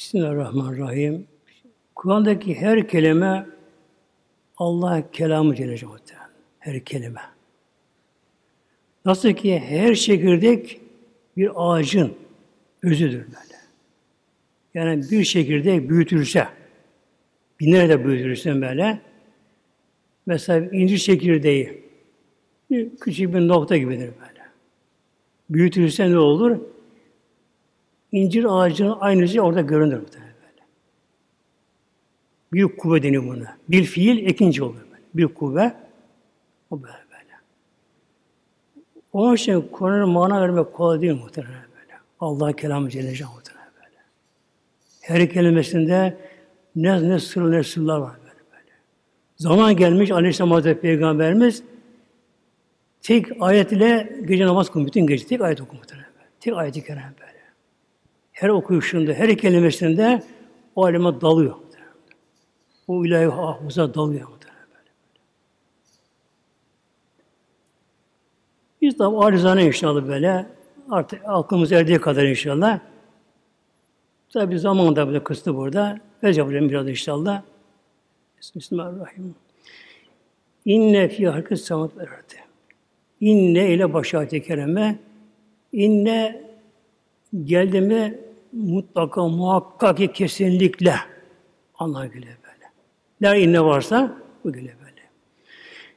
Bismillahirrahmanirrahim. Kur'an'daki her kelime Allah kelamı Celaluhu. Her kelime. Nasıl ki her çekirdek bir ağacın özüdür böyle. Yani bir çekirdek büyütülse, binlerce de büyütülse böyle, mesela incir çekirdeği, küçük bir nokta gibidir böyle. Büyütülse ne olur? İncir ağacının aynısı orada görünür muhtemelen böyle. Büyük kuvve deniyor buna. Bir fiil ikinci olur böyle. Büyük kuvve o böyle böyle. Onun için Kur'an'ın mana vermek kolay değil muhtemelen böyle. Allah kelamı Celle muhtemelen böyle. Her kelimesinde ne, ne sır ne sırlar var böyle böyle. Zaman gelmiş Aleyhisselam Hazretleri Peygamberimiz tek ayet ile gece namaz kılıyor. Bütün gece tek ayet böyle. Tek ayet-i kerem böyle. Her okuyuşunda, her kelimesinde o aleme dalıyor. O ilahi hafıza dalıyor. Biz de arizane inşallah böyle artık aklımız erdiği kadar inşallah. Tabi zaman da böyle kıstı burada. Bez yapacağım biraz inşallah. Bismillahirrahmanirrahim. İnne fi halkı samat verdi. İnne ile baş ayet-i kerime. İnne geldi mi mutlaka muhakkak ki kesinlikle Allah güle böyle. Der inne varsa bu güle böyle.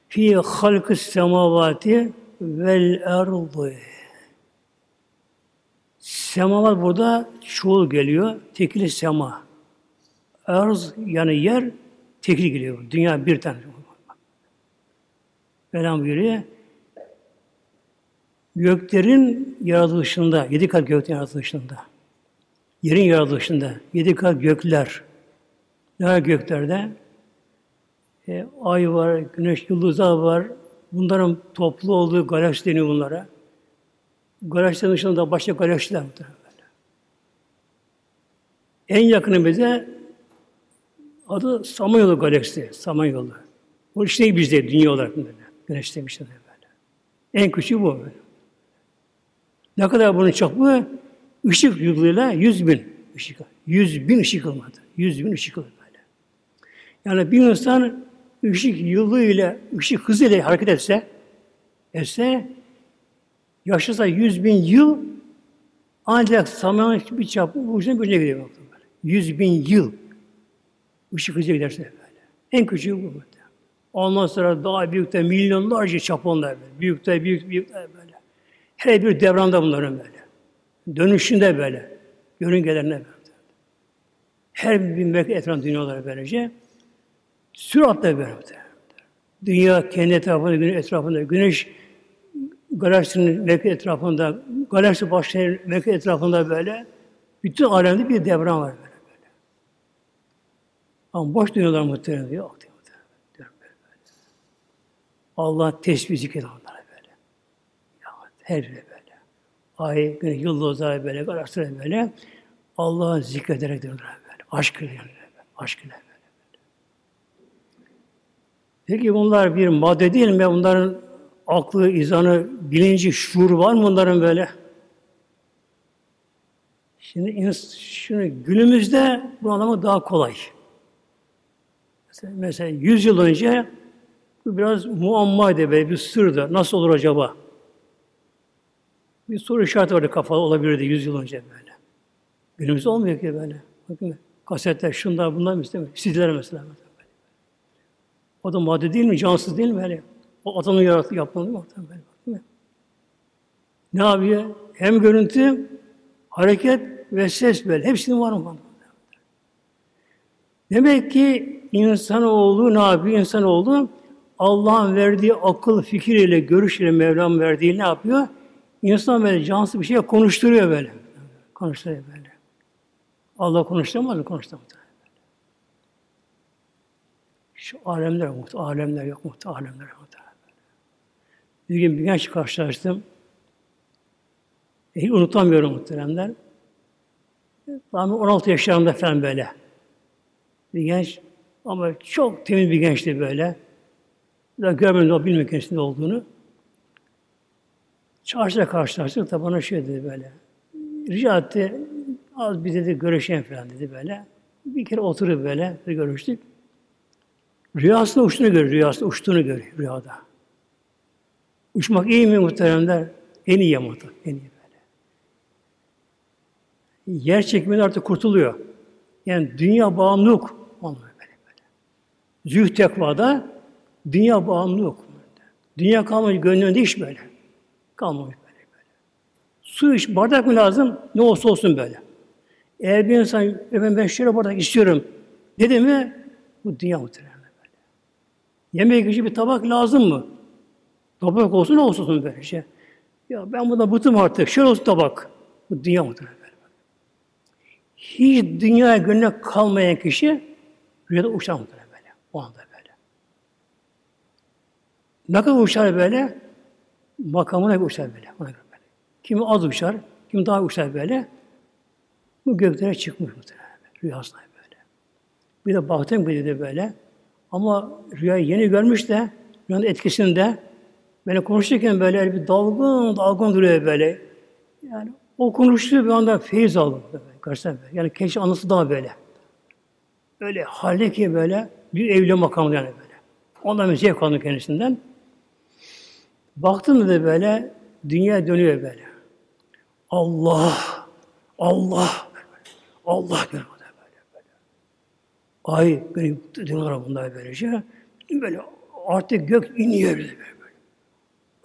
Fi halkı semavati vel erdi. Semavat burada çoğul geliyor. Tekili sema. Arz yani yer tekil geliyor. Dünya bir tane. Velam buyuruyor. Göklerin yaratılışında, yedi kat göklerin yaratılışında, yerin yaratılışında, yedi kat gökler, ne göklerde? E, ay var, güneş, yıldızlar var, Bunların toplu olduğu galaksi deniyor bunlara. Galaksinin dışında başka galaksiler var. En yakını bize adı Samanyolu galaksisi, Samanyolu. Bu işte bizde dünya olarak böyle. Güneş demişler böyle. En küçüğü bu. Ne kadar bunun çapı? Işık yılıyla yüz bin ışık. Yüz bin ışık olmadı. Yüz bin ışık olmadı böyle. Yani bir insan ışık yıllığıyla, ışık hızıyla hareket etse, etse, yaşasa yüz bin yıl, ancak samanın bir çapı ucuna birine gidiyor. Yüz bin yıl ışık hızıyla giderse böyle. En küçüğü bu. Böyle. Ondan sonra daha büyük de milyonlarca çaponlar böyle. Büyük de büyük büyük de böyle. Her bir devranda bunların böyle. Dönüşünde böyle. Yörüngelerine böyle. Her bir mek etrafında dünyaları böylece. Süratle böyle. Dünya kendi etrafında, güneş etrafında, güneş galaksinin Mekke etrafında, galaksi başlayan Mekke etrafında böyle bütün alemde bir devran var böyle böyle. Ama boş dünyalar muhtemelen diyor. Böyle. Allah tesbih zikret onlara böyle. Ya, her biri böyle. Ay, güneş, yıldızlar böyle, galaksiler böyle. Allah'ı zikrederek diyorlar böyle. Aşk ile böyle. Aşk ile böyle. Peki bunlar bir madde değil mi? Bunların aklı, izanı, bilinci, şuur var mı bunların böyle? Şimdi, şimdi günümüzde bu anlamı daha kolay. Mesela, mesela 100 yıl önce bu biraz muammaydı böyle bir sırdı. Nasıl olur acaba? Bir soru işareti vardı kafalı olabilirdi 100 yıl önce böyle. Günümüzde olmuyor ki böyle. Bakın kasetler, şunlar, bunlar mı? Sizler mesela. O da madde değil mi? Cansız değil mi? Hele? O adamın yarattığı yapmalı mı? Değil mi? Ne yapıyor? Hem görüntü, hareket ve ses böyle. Hepsinin var mı? Demek ki insanoğlu ne yapıyor? İnsanoğlu Allah'ın verdiği akıl, fikir ile, görüş ile Mevlam verdiği ne yapıyor? İnsan böyle cansız bir şey konuşturuyor böyle. Konuşturuyor böyle. Allah konuşturamaz mı? Konuşturamaz. Şu alemler muhte, alemler yok muhte, alemler yok muhte. Bir gün bir genç karşılaştım. E, hiç unutamıyorum muhteremler. Tam 16 yaşlarında falan böyle. Bir genç ama çok temiz bir gençti böyle. Daha görmedim o bilmiyorum kendisinde olduğunu. Çarşıda karşılaştık da bana şey dedi böyle. Rica etti, Az bir dedi görüşelim falan dedi böyle. Bir kere oturup böyle bir görüştük. Rüyasında uçtuğunu görüyor, rüyasında uçtuğunu görüyor rüyada. Uçmak iyi mi muhteremler? En iyi ama en iyi böyle. Yer çekiminden artık kurtuluyor. Yani dünya bağımlılık olmuyor böyle böyle. Zühd tekvada dünya bağımlılık. Dünya kalmamış gönlünde iş böyle. Kalmamış böyle böyle. Su iç, bardak mı lazım? Ne olsa olsun böyle. Eğer bir insan, efendim ben şöyle bardak istiyorum dedi mi, bu dünya muhtemelen böyle. Yemek için bir tabak lazım mı? Tabak olsun ne olsun böyle şey. Ya ben buna bıktım artık, şöyle olsun tabak. Bu dünya muhtemelen böyle. Hiç dünyaya gönlüne kalmayan kişi rüyada uçar muhtemelen böyle. O anda böyle. Ne kadar uçar böyle? Makamına göre uçar böyle. Ona göre böyle. Kimi az uçar, kimi daha uçar böyle. Bu göklere çıkmış muhtemelen. Rüyasında böyle. Bir de baktım bir de böyle. Ama rüyayı yeni görmüş de rüyanın etkisinde böyle konuşurken böyle bir dalgın dalgın duruyor böyle. Yani o konuştuğu bir anda feyiz aldı. Böyle, Yani keşke anısı daha böyle. Öyle halde ki böyle bir evli makamı yani böyle. Ondan bir zevk aldım kendisinden. Baktım da böyle dünya dönüyor böyle. Allah, Allah, Allah böyle böyle böyle. Ay böyle dönüyorlar bunlar böylece. Böyle artık gök iniyor böyle böyle.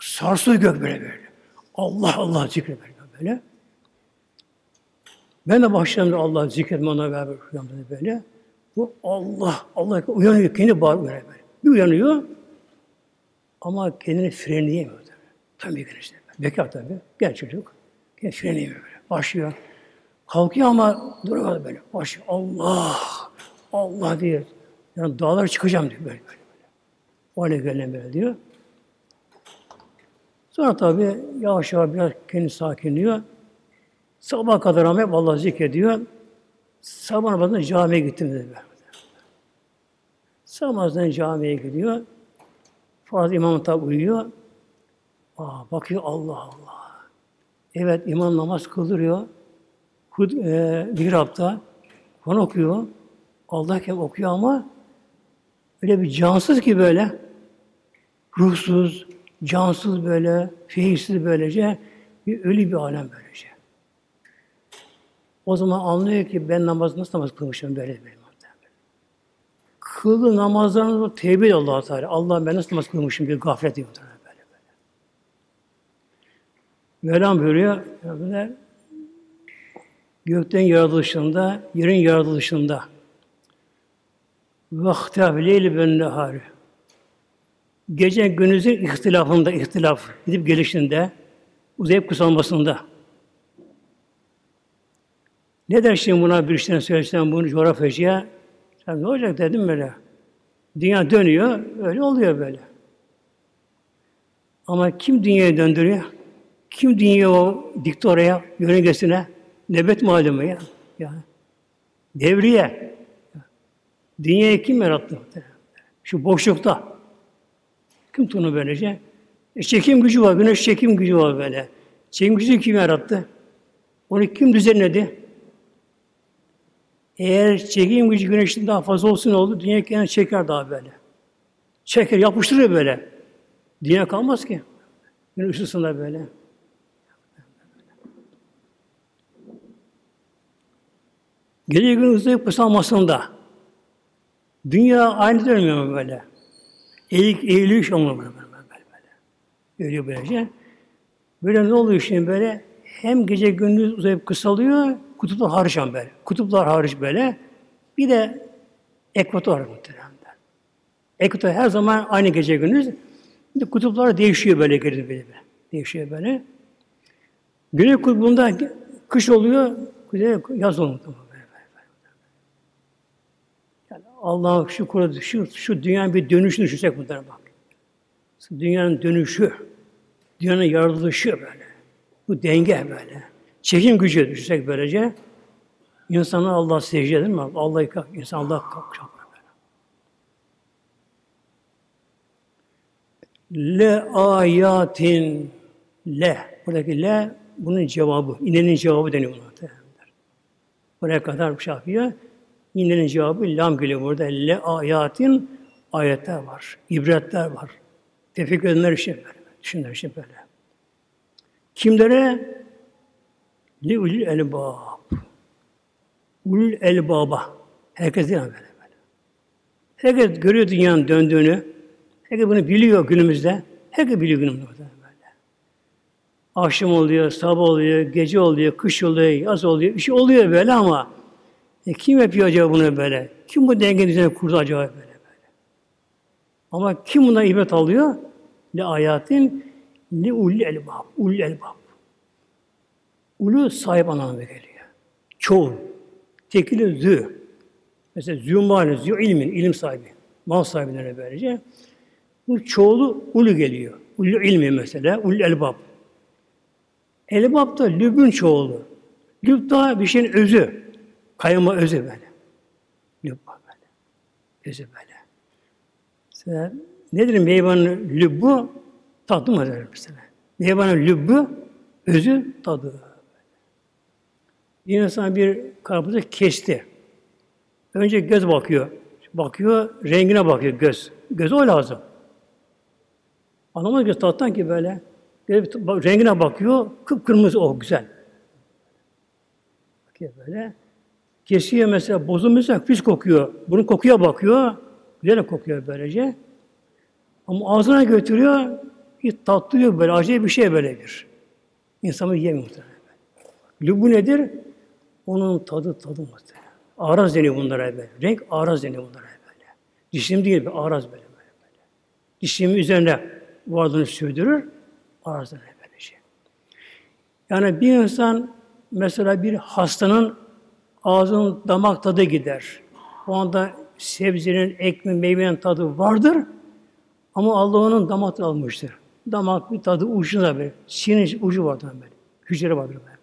Sarsıyor gök böyle böyle. Allah Allah zikre böyle böyle. Ben de başladım Allah zikretme ona beraber böyle. Bu Allah, Allah uyanıyor, kendi bağır böyle böyle. Bir uyanıyor ama kendini frenleyemiyor tabii. Tam bir gün işte. Bekar tabii. Genç çocuk. Kendini frenleyemiyor böyle. Başlıyor. Kalkıyor ama duruyor böyle. Baş Allah, Allah diye. Yani dağlara çıkacağım diyor böyle böyle. böyle. O hale gelen böyle diyor. Sonra tabi yavaş yavaş biraz kendini sakinliyor. Sabah kadar ama hep Allah zikrediyor. Sabah namazına camiye gittim dedi. Sabah namazına camiye gidiyor. Farz imam tabi uyuyor. Aa, bakıyor Allah Allah. Evet imam namaz kıldırıyor. Hud, e, mihrapta Kur'an okuyor. Allah kim okuyor ama öyle bir cansız ki böyle ruhsuz, cansız böyle, feyizsiz böylece bir ölü bir alem böylece. O zaman anlıyor ki ben namaz nasıl namaz kılmışım böyle benim. Kıldı namazlarını tevbe Allah Teala. Allah ben nasıl namaz kılmışım bir gaflet diyor böyle böyle. Mevlam buyuruyor, böyle, gökten yaratılışında, yerin yaratılışında vaktaf leyli ben nehari gece gündüzün ihtilafında, ihtilaf gidip gelişinde, uzayıp kısalmasında. Ne der şimdi buna bir işten söylesem bunu coğrafyacıya? Sen ne olacak dedim böyle. Dünya dönüyor, öyle oluyor böyle. Ama kim dünyayı döndürüyor? Kim dünyayı o dikti oraya, yörüngesine? Nebet malumu ya. ya. Devriye. Dünyayı kim yarattı? Şu boşlukta. Kim tunu böylece? E, çekim gücü var, güneş çekim gücü var böyle. Çekim gücü kim yarattı? Onu kim düzenledi? Eğer çekim gücü güneşin daha fazla olsun oldu, dünya kendini çeker daha böyle. Çeker, yapıştırıyor böyle. Dünya kalmaz ki. Güneş ısısında böyle. Gece gün uzayıp kısalmasında dünya aynı dönmüyor mu böyle? Eğik, eğiliş olmuyor böyle böyle. böyle. Öyle böylece. Böyle ne oluyor şimdi böyle? Hem gece gündüz uzayıp kısalıyor, kutuplar hariç böyle. Kutuplar hariç böyle. Bir de ekvator muhtemelen. Ekvator her zaman aynı gece gündüz. De kutuplar değişiyor böyle geri böyle. Değişiyor böyle. Güney kutbunda kış oluyor, kuzey yaz oluyor. Yani Allah şu korudu, şu, şu dünyanın bir dönüşünü düşünsek bunlara bak. Dünyanın dönüşü, dünyanın yaratılışı böyle. Bu denge böyle. Çekim gücü düşünsek böylece. İnsana Allah secde değil mi? Allah'ı kalk, insan Allah kalkacak. Le ayatin le. Buradaki le bunun cevabı. İnenin cevabı deniyor buna. Buraya kadar bir şey. İnnenin cevabı lam geliyor burada. Le ayatin ayetler var. ibretler var. Tefekkür edenler için böyle. Düşünenler için böyle. Kimlere? Li ulil elbab. Ulul elbaba. Herkes değil böyle böyle. Herkes görüyor dünyanın döndüğünü. Herkes bunu biliyor günümüzde. Herkes biliyor günümüzde böyle. Akşam oluyor, sabah oluyor, gece oluyor, kış oluyor, yaz oluyor. Bir şey oluyor böyle ama e, kim yapıyor acaba bunu böyle? Kim bu denge düzeni kurdu acaba böyle böyle? Ama kim buna ibret alıyor? Li ayatin li ulli elbab. Ulli elbab. Ulu sahip anlamına geliyor. Çoğu. Tekili zü. Mesela zümmâni, zü ilmin, ilim sahibi. Mal sahibine böylece. Bu çoğulu ulu geliyor. Ulu ilmi mesela, ulu elbab. Elbab da lübün çoğulu. Lüb da bir şeyin özü. Kayma özü böyle. Lüb böyle. Özü böyle. Mesela nedir meyvanın lübbu? Tadı mı mesela. Meyvanın lübbu, özü tadı. Bir insan bir karpuzu kesti. Önce göz bakıyor. Bakıyor, rengine bakıyor göz. Göz o lazım. Anlamaz göz tattan ki böyle. Göz, rengine bakıyor, kıpkırmızı o, güzel. Bakıyor böyle. Kesiyor mesela, bozulmuşsa pis kokuyor. Bunun kokuya bakıyor, güzel kokuyor böylece. Ama ağzına götürüyor, bir tatlıyor böyle, acayip bir şey böyle bir. İnsanı yemiyor muhtemelen. Bu nedir? Onun tadı tadı muhtemelen. Araz deniyor bunlara böyle. Renk araz deniyor bunlara böyle. Dişim değil, bir araz böyle böyle. böyle. Dişimin üzerine varlığını sürdürür, araz deniyor böyle şey. Yani bir insan mesela bir hastanın ağzının damak tadı gider. O anda sebzenin, ekmeğin, meyvenin tadı vardır. Ama Allah onun damak almıştır. Damak bir tadı ucunda böyle. Sinir ucu vardır böyle. Hücre vardır böyle.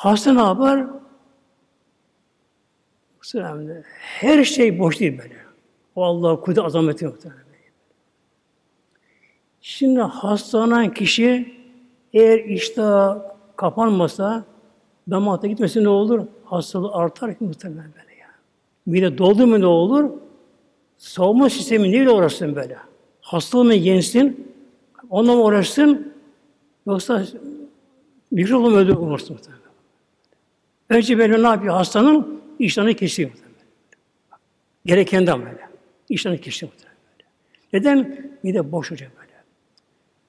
Hasta ne yapar? Her şey boş değil böyle. O Allah kudret azameti muhtemelen. Şimdi hastalanan kişi eğer iştah kapanmasa damakta gitmesi ne olur? Hastalığı artar ki muhtemelen böyle ya. Mide doldu mu ne olur? Savunma sistemi neyle uğraşsın böyle? Hastalığı mı yensin? Onunla mı uğraşsın? Yoksa mikrobu mu öldürür muhtemelen? Önce böyle ne yapıyor? Hastanın iştahını kesiyor. Gerekenden böyle. İştahını kesiyor. Böyle. Neden? Mide boş hocam böyle.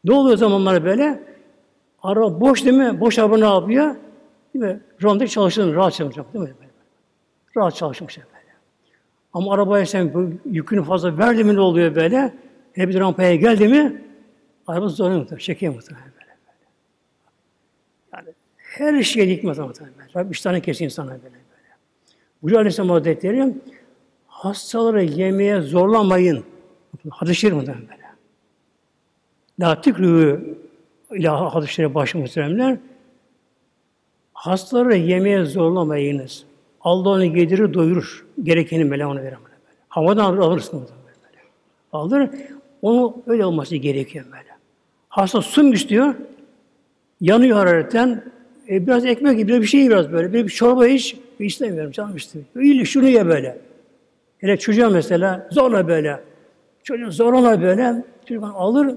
Ne oluyor zamanlar böyle? Araba boş değil mi? Boş araba ne yapıyor? Değil mi? Ronda çalıştığını rahat çalışacak değil mi? Böyle. Rahat çalışmış böyle. Ama arabaya sen yükünü fazla verdi mi ne oluyor böyle? Hele bir rampaya geldi mi araba zorlanıyor. Çekiyor muhtemelen her şeye hikmet muhtemelen. Rabbim iştahını kes insana böyle böyle. Buyuruyor Aleyhisselam Hazretleri, hastaları yemeye zorlamayın. Hadis-i şerif böyle. La tükrü ilah hadis-i başı muhteremler. Hastaları yemeye zorlamayınız. Allah onu yedirir, doyurur. Gerekeni mele ona verir. Böyle. Havadan alır, alırsın onu böyle. Alır. Onu öyle olması gerekiyor böyle. Hasta su mu istiyor? Yanıyor hararetten. E, biraz ekmek gibi bir şey biraz böyle. Bir, bir çorba iç. İstemiyorum canım istemiyor. İyi şunu ye böyle. Hele çocuğa mesela zorla böyle. Çocuğu zorla böyle. Çocuk alır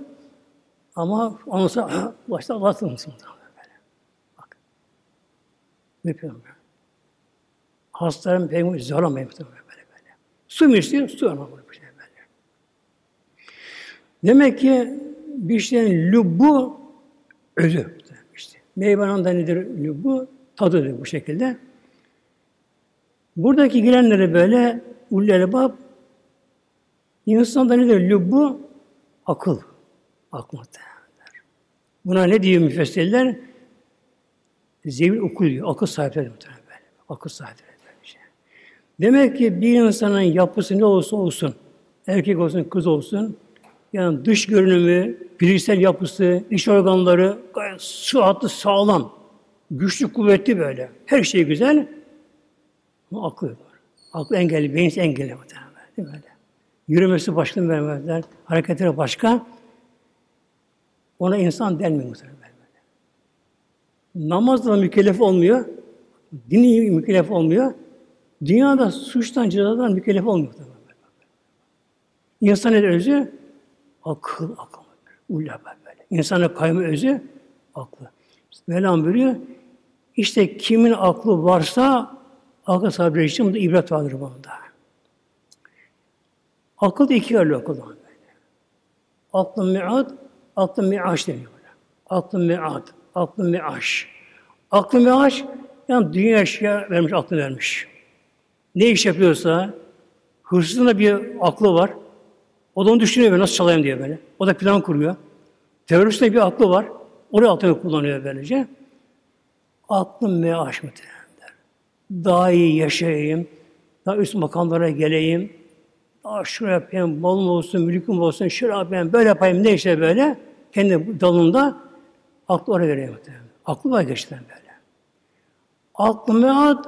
ama ondan sonra başta Allah'ın mısın? Böyle. Bak. Ne yapıyorum ben? Hastaların peygamberi zorlamayın böyle böyle. Su mu istiyor? Su ama böyle. böyle. Demek ki bir şeyin lübbu özü. İşte. Meyvanın da nedir lübbu? Tadıdır bu şekilde. Buradaki girenleri böyle ullel bab insanda nedir lübbu? Akıl. Akıl muhtemelenler. Buna ne diyor müfessirler? Zevil okul diyor. Akıl sahipleri muhtemelen böyle. Akıl sahipleri böyle şey. Demek ki bir insanın yapısı ne olursa olsun, erkek olsun, kız olsun, yani dış görünümü, fiziksel yapısı, iç organları gayet sıhhatli, sağlam, güçlü, kuvvetli böyle. Her şey güzel. Ama aklı var. Aklı engelli, beyinsiz engelli muhtemelen. Değil mi? Yürümesi başka vermezler, hareketleri başka. Ona insan denmiyor muhtemelen. Namazla mükellef olmuyor. Dini mükellef olmuyor. Dünyada suçtan cezadan mükellef olmuyor. İnsan nedir özü? Akıl, akıl. Ullaba böyle. İnsanın kaymı özü aklı. Mevlam buyuruyor, işte kimin aklı varsa akıl sahibi için bunda ibret vardır bunda. Akıl iki yerli akıl böyle. Aklın mi'ad, aklın mi'aş deniyor. Aklın mi'ad, aklın mi'aş. Aklın mi'aş, yani dünya eşya vermiş, aklı vermiş. Ne iş yapıyorsa, hırsızın da bir aklı var. O da onu düşünüyor böyle, nasıl çalayım diye böyle. O da plan kuruyor. Teröristin bir aklı var. Oraya aklını kullanıyor böylece. Aklım meaş muhtemelenler. Daha iyi yaşayayım, daha üst makamlara geleyim, daha şunu yapayım, malım olsun, mülküm olsun, şöyle yapayım, böyle yapayım, ne işte böyle. Kendi dalında aklı oraya veriyor muhtemelen. Aklı var geçten böyle. Aklı mead,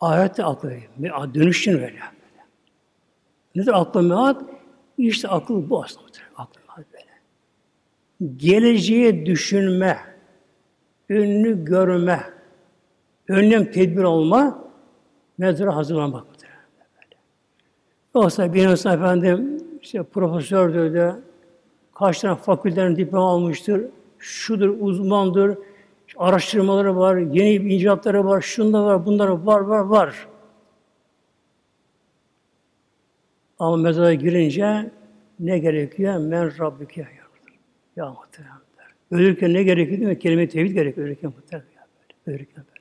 ahirette aklı veriyor. Dönüşün böyle. Nedir aklı mead? İşte akıl bu aslında. Akıl böyle. Geleceğe düşünme, önünü görme, önlem tedbir olma, mezara hazırlanmak. Böyle. Yoksa bir insan efendim işte profesördür de kaç tane fakültelerin diploma almıştır, şudur, uzmandır, araştırmaları var, yeni icatları var, şunda var, bunları var, var, var. Ama mezara girince ne gerekiyor? Men Rabbike ya muhteremler. Ölürken ne gerekiyor değil mi? Kelime-i tevhid gerekiyor ölürken muhterem. Ya böyle. Ölürken böyle.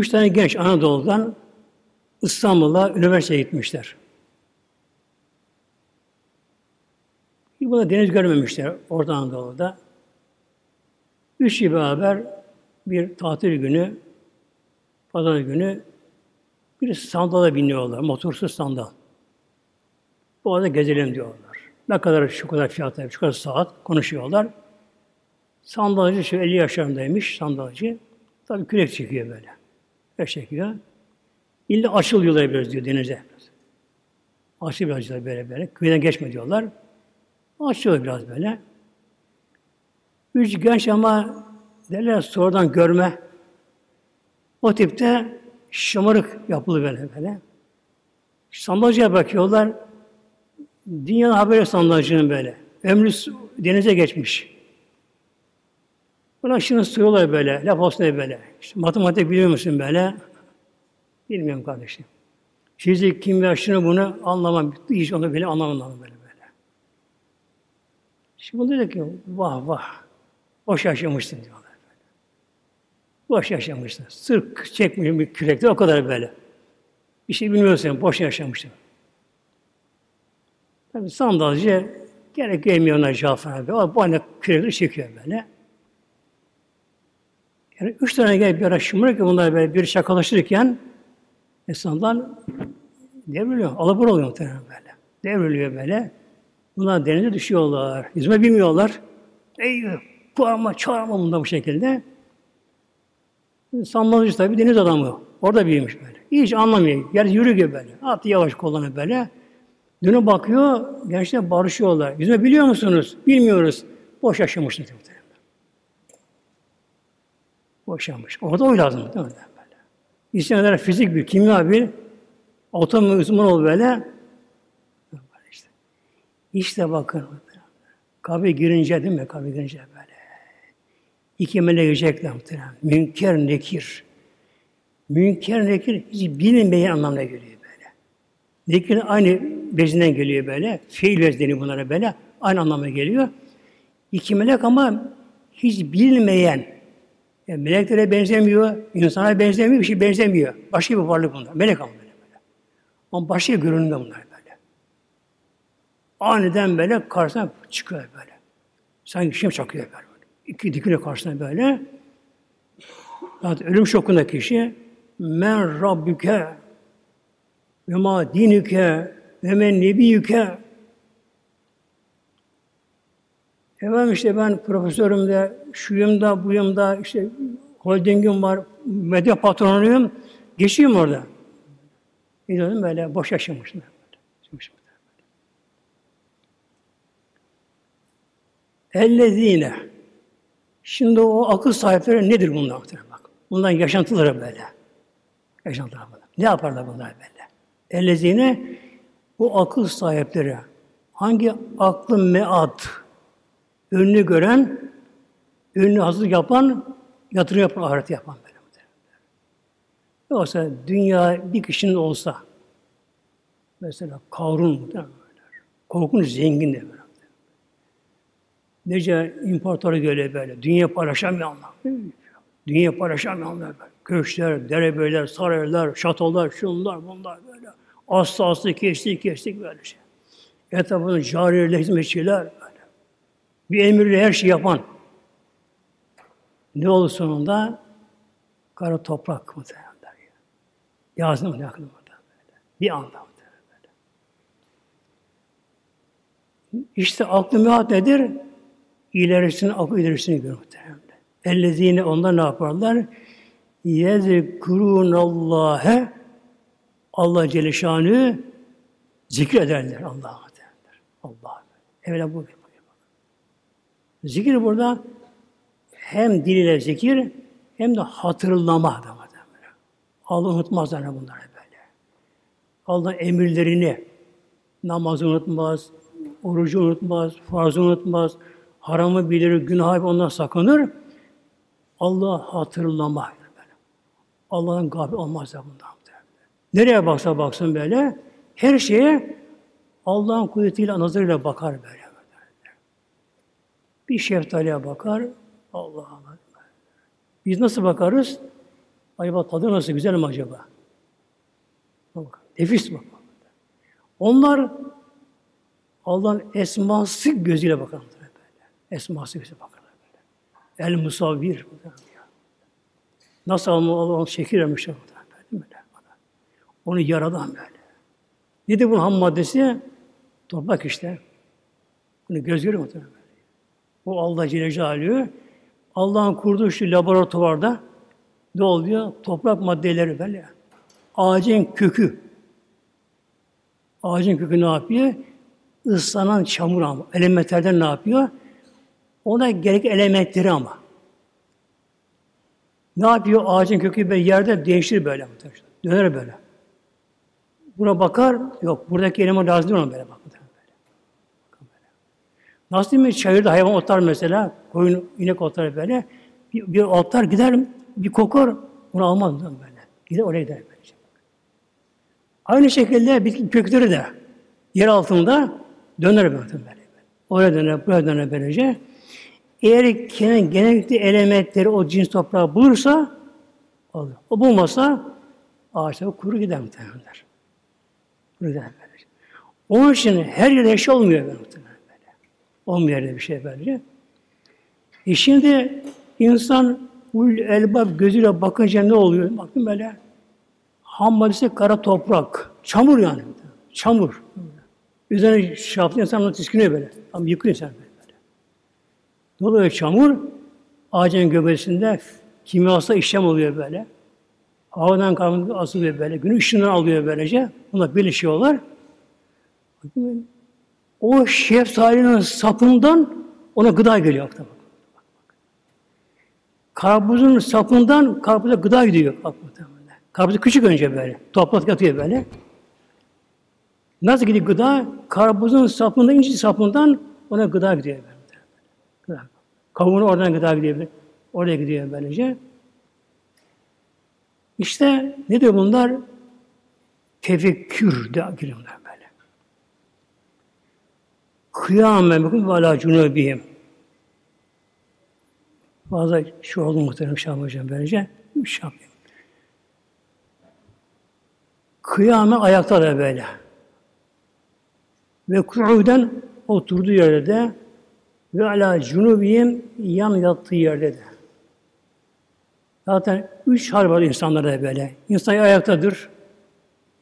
Üç tane genç Anadolu'dan İstanbul'a üniversiteye gitmişler. Buna deniz görmemişler Orta Anadolu'da. Üçü beraber bir tatil günü, pazar günü bir sandala biniyorlar, motorsuz sandal. Bu arada gezelim diyorlar. Ne kadar şu kadar fiyatı, şu kadar saat konuşuyorlar. Sandalcı şu 50 yaşlarındaymış sandalcı. Tabii kürek çekiyor böyle. Kürek çekiyor. İlle açılıyorlar biraz diyor denize. Açıl biraz böyle böyle. Kıyıdan geçme diyorlar. Açıyor biraz böyle. Üç genç ama derler sonradan görme. O tipte şımarık yapılı böyle böyle. Sandalcıya bakıyorlar. Dünyanın haberi sandalcının böyle. Ömrü denize geçmiş. Buna şimdi soruyorlar böyle. Laf olsun diye böyle. İşte matematik biliyor musun böyle? Bilmiyorum kardeşim. Fizik, kimya, şunu bunu anlamam. Hiç onu bile anlamam böyle böyle. Şimdi diyor ki vah vah. Boş yaşamışsın diyorlar. Boş yaşamışsın. Sırf çekmiş bir kürekte o kadar böyle. Bir şey bilmiyorsun. Boş yaşamışsın. Tabi sandalcı gerek gelmiyor ona Cafer abi. O bu anne kürekleri çekiyor böyle. Yani üç tane gel bir ara şımarık bunlar böyle bir şakalaşırken insandan devriliyor. Alabur oluyor muhtemelen böyle. Devriliyor böyle. Bunlar denize düşüyorlar. Yüzme bilmiyorlar. Ey kuarma, çağırma bunda bu şekilde. Sandalcı tabi deniz adamı. Orada büyümüş böyle. Hiç anlamıyor. Yer yürüyor böyle. Atı yavaş kullanıyor böyle. Dönüp bakıyor, gençler barışıyorlar. Yüzme biliyor musunuz? Bilmiyoruz. Boş yaşamış muhtemelen. Boş yaşamış. Orada o lazım değil mi? Böyle. İsteyenler fizik bir, kimya bir, atom uzman ol böyle. İşte. İşte bakın. Kabe girince değil mi? Kabe girince böyle. İki melek gelecekler muhtemelen. Münker, nekir. Münker, nekir hiç bilinmeyen anlamına geliyor. Nekir aynı bezinden geliyor böyle. Fiil vezni bunlara böyle. Aynı anlamına geliyor. İki melek ama hiç bilmeyen, yani meleklere benzemiyor, insana benzemiyor, bir şey benzemiyor. Başka bir varlık bunlar. Melek ama böyle. böyle. Ama başka görünümde bunlar böyle. Aniden böyle karşısına çıkıyor böyle. Sanki şimdi çakıyor böyle. İki dikiliyor karşısına böyle. Zaten ölüm şokunda kişi men rabbüke ve ma dinüke ve men nebiyüke Efendim işte ben profesörüm de, şuyum da, buyum da, işte holdingim var, medya patronuyum. Geçiyorum orada. Gidiyordum böyle, boş yaşamıştım. Ellezine Şimdi o akıl sahipleri nedir bunlar? Bak. Bundan yaşantıları böyle. Yaşantıları böyle. Ne yaparlar bunlar böyle? Ellezine bu akıl sahipleri hangi aklı meat önünü gören, önünü hazır yapan, yatırım yapan, ahiret yapan böyle. Yoksa dünya bir kişinin olsa, mesela Karun korkunç zengin de böyle. Nece imparatora göre böyle. Dünya paylaşamayanlar. Dünya paylaşamayanlar böyle. Köşkler, derebeyler, saraylar, şatolar, şunlar, bunlar böyle. Aslı aslı kestik kestik böyle şey. Etrafında cariyeler, hizmetçiler böyle. Bir emirle her şeyi yapan. Ne oldu sonunda? Kara toprak muhtemelen. Yazdım yakın burada böyle. Bir anda böyle. İşte aklı mühat nedir? İlerisini, akıl ilerisini görür muhtemelen. Ellezine onlar ne yaparlar? Yezkurunallâhe Allah Celle Şanı zikrederler Allah'a derler. Allah. Evvela bu. Zikir burada hem dil ile zikir hem de hatırlama da var. Allah unutmazlar bunları böyle. Allah emirlerini namazı unutmaz, orucu unutmaz, farzı unutmaz, haramı bilir, günahı ondan sakınır. Allah hatırlama. Allah'ın gafil olmaz da bundan. Nereye baksa baksın böyle, her şeye Allah'ın kudretiyle, nazarıyla bakar böyle. Bir şeftaliye bakar, Allah Allah. Biz nasıl bakarız? Acaba tadı nasıl, güzel mi acaba? Bak, nefis bak. Onlar Allah'ın esması gözüyle bakarlar. Esması bakarlar böyle. El musavvir. Nasıl Allah'ın şekil böyle. Onu yaradan böyle. Nedir bunun ham maddesi? Toprak işte. Bunu göz görüyor mu? Bu Allah Celle Celaluhu Allah'ın kurduğu şu laboratuvarda ne oluyor? Toprak maddeleri böyle. Ağacın kökü. Ağacın kökü ne yapıyor? Islanan çamur ama. Elementlerden ne yapıyor? Ona gerek elementleri ama. Ne yapıyor? Ağacın kökü böyle yerde değiştir böyle. Döner böyle. Buna bakar, yok buradaki eleman lazım değil ona böyle bak. Böyle. Nasıl değil mi? Çayırda hayvan otlar mesela, koyun, inek otlar böyle. Bir, bir otlar gider, bir kokar, onu almaz böyle. Gider oraya gider böylece. Aynı şekilde bitki kökleri de yer altında döner böyle. böyle. Oraya döner, buraya döner böylece. Eğer kendi genellikle elementleri o cins toprağı bulursa olur. O bulmasa ağaçlar kuru gider muhtemelenler. Kuru gider böylece. Onun için her yerde eşya olmuyor böyle muhtemelen böyle. Olmuyor yerde bir şey böylece. E şimdi insan Ul elbab gözüyle bakınca ne oluyor? Bakın böyle ham maddesi kara toprak. Çamur yani. Çamur. Üzerine şey yaptı, insan onu tiskiniyor böyle. Ama yıkıyor insan böyle. Dolayısıyla çamur ağacın gövdesinde kimyasal işlem oluyor böyle. Havadan karbon asılıyor böyle. Gün ışığını alıyor böylece. Bunlar birleşiyorlar. O şeftalinin sapından ona gıda geliyor. Aklıma. Karpuzun sapından karpuza gıda gidiyor. Bak küçük önce böyle. Toprak yatıyor böyle. Nasıl gidiyor gıda? Karpuzun sapından, ince sapından ona gıda gidiyor. Kavuğuna oradan gıda gidiyor. Oraya gidiyor böylece. İşte ne diyor bunlar? Tefekkür de giriyorlar böyle. Kıyamen bakın ve ala cunubihim. Fazla şu oldu muhterem Şahap Hocam böylece. Yapayım. Kıyame ayakta da böyle. Ve ku'uden oturduğu yerde de ve ala cunubiyim yan yattığı yerde de. Zaten üç hal var insanlarda böyle. İnsan ayaktadır,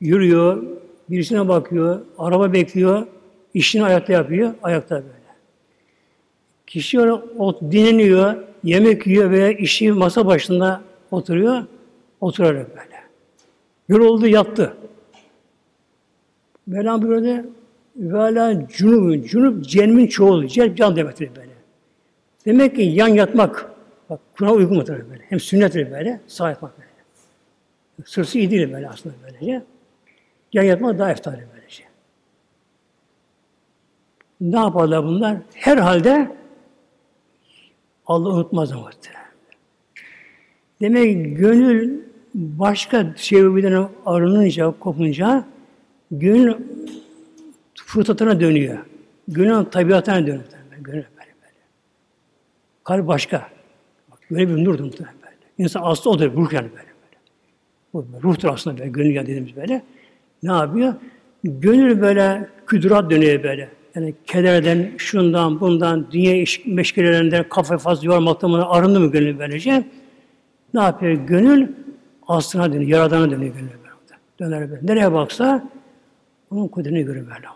yürüyor, birisine bakıyor, araba bekliyor, işini ayakta yapıyor, ayakta böyle. Kişi o dinleniyor, yemek yiyor veya işi masa başında oturuyor, oturarak böyle. Yoruldu, yattı. Mevlam buyuruyor ve ala cunubun, cunub cenmin çoğulu, celp can demektir böyle. Demek ki yan yatmak, Bak Kur'an uygun muhtemelen böyle. Hem sünnettir böyle, sağ yatmak böyle. Sırsı iyi değil böyle aslında böylece. Yan yatmak daha eftal böylece. Ne yaparlar bunlar? Herhalde Allah unutmaz muhtemelen. Demek ki gönül başka sebeplerden arınınca, kopunca gönül fıtratına dönüyor. Gönül tabiatına dönüyor. Gönül böyle böyle. Kalp başka. Bak, böyle bir nurdur muhtemelen böyle. İnsan aslı odur, ruh yani böyle böyle. Bu ruhtur aslında böyle, gönül ya dediğimiz böyle. Ne yapıyor? Gönül böyle küdurat dönüyor böyle. Yani kederden, şundan, bundan, dünya iş meşgulelerinden, kafa fazla yormaktan arındı mı gönül böylece? Ne yapıyor? Gönül aslına dönüyor, yaradana dönüyor gönül böyle. Döner böyle. Nereye baksa onun kudretini görür böyle.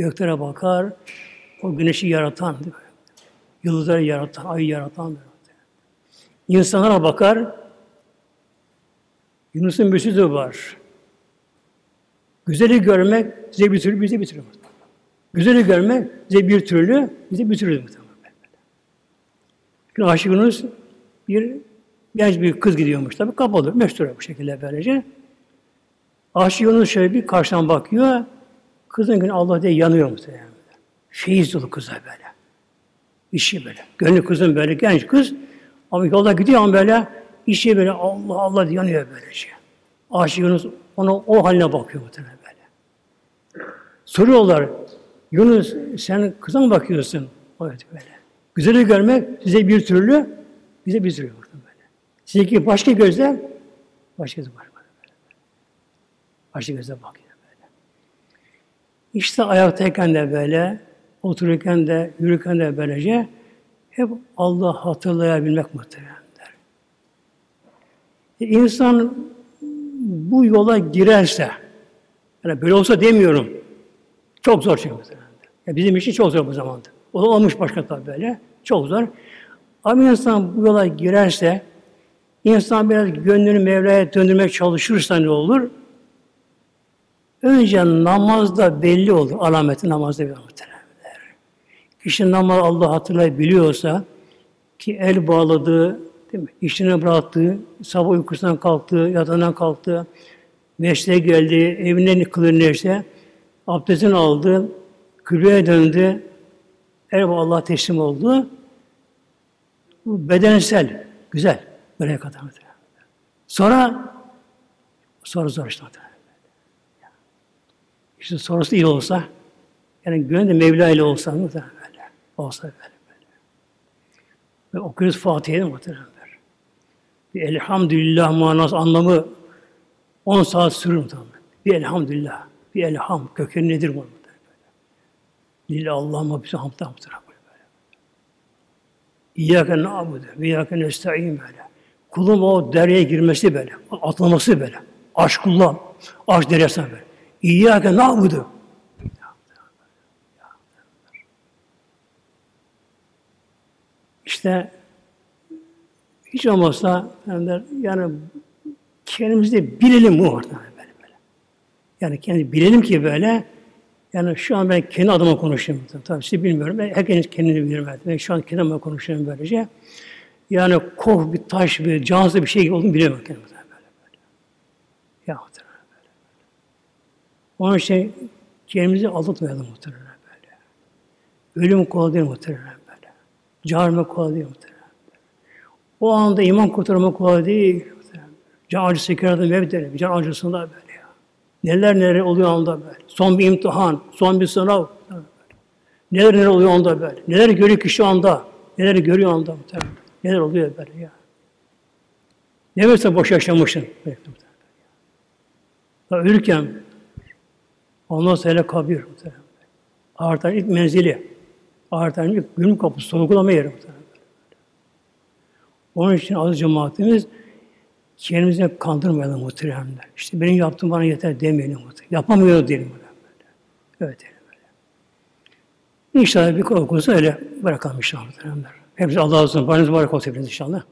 Göklere bakar, o güneşi yaratan, yıldızları yaratan, ayı yaratan. İnsanlara bakar, Yunus'un bir sözü var. Güzeli görmek size bir türlü bize bir türlü. Güzeli görmek size bir türlü bize bir türlü. Çünkü Aşık Yunus bir genç bir kız gidiyormuş tabi kapalı. Meşhur bu şekilde böylece. Aşık Yunus şöyle bir karşıdan bakıyor. Kızın günü Allah diye yanıyor muhtemelen. Feyiz dolu kıza böyle. İşi böyle. Gönlü kızın böyle genç kız. Ama yolda gidiyor ama böyle işi böyle Allah Allah diye yanıyor böylece. Aşık Yunus ona o haline bakıyor muhtemelen böyle. Soruyorlar. Yunus sen kıza mı bakıyorsun? Evet böyle. Güzeli görmek size bir türlü, bize bir türlü böyle. Sizdeki başka gözler, başka gözler var. Böyle. Başka gözler bakıyor böyle. İşte ayaktayken de böyle, otururken de, yürürken de böylece hep Allah hatırlayabilmek muhtemelendir. E insan bu yola girerse, yani böyle olsa demiyorum, çok zor çünkü. Yani bizim için çok zor bu zamanda. O da olmuş başka tabi böyle. Çok zor. Ama insan bu yola girerse, insan biraz gönlünü Mevla'ya döndürmeye çalışırsa ne olur? Önce namazda belli olur. Alameti namazda bir muhteremler. Kişi namaz Allah hatırlayabiliyorsa ki el bağladığı, değil mi? İşine bıraktığı, sabah uykusundan kalktı, yatağından kalktı, meşte geldi, evinden kılır neyse, abdestini aldı, kıbleye döndü, el Allah teslim oldu. Bu bedensel, güzel. Böyle kadar. Sonra sonra zor işte. İşte sonrası iyi olsa, yani gönlü Mevla ile olsa mı da böyle. Olsa böyle böyle. Ve okuyoruz Fatiha'yı muhtemelen. Bir elhamdülillah manası anlamı 10 saat sürür muhtemelen. Bir elhamdülillah. Bir elham. Kökeni nedir bu? Lille Allah'ıma bize hamd böyle. İyyâke na'budu ve iyyâke nesta'in böyle. Kulun o deryaya girmesi böyle. Atlaması böyle. Aşkullah. Aşk deryasına böyle. İyyâke na'budu. İşte hiç olmazsa yani, kendimizi bilelim bu orada böyle böyle. Yani kendi bilelim ki böyle yani şu an ben kendi adıma konuşuyorum. Tabii sizi bilmiyorum. Ben herkes kendini bilir. Ben şu an kendi adıma konuşuyorum böylece. Yani kov bir taş bir cansız bir şey olduğunu bilemem kendime böyle böyle. Ya böyle. Onun için kendimizi aldatmayalım muhtemelen böyle. Ölüm kolay değil muhtemelen böyle. Carme kolay değil muhtemelen böyle. O anda iman kurtarma kolay değil. Can acısı sekiradı mevd derim. Can acısında böyle ya. Neler neler oluyor anda böyle. Son bir imtihan, son bir sınav. Neler neler oluyor anda böyle. Neler görüyor kişi anda. Neler görüyor anda muhtemelen. Neler oluyor böyle ya. Ne varsa boş yaşamışsın. Ölürken ondan sonra kabir. Artan ilk menzili. Artan ilk gün kapısı, sorgulama yeri. Onun için az cemaatimiz kendimizi kandırmayalım muhteremler. İşte benim yaptığım bana yeter demeyelim muhterem. Yapamıyor diyelim. Böyle. Evet diyelim. İnşallah bir okursa öyle bırakalım inşallah muhteremler. Hepsi Allah'a olsun. Paranız mübarek olsun inşallah.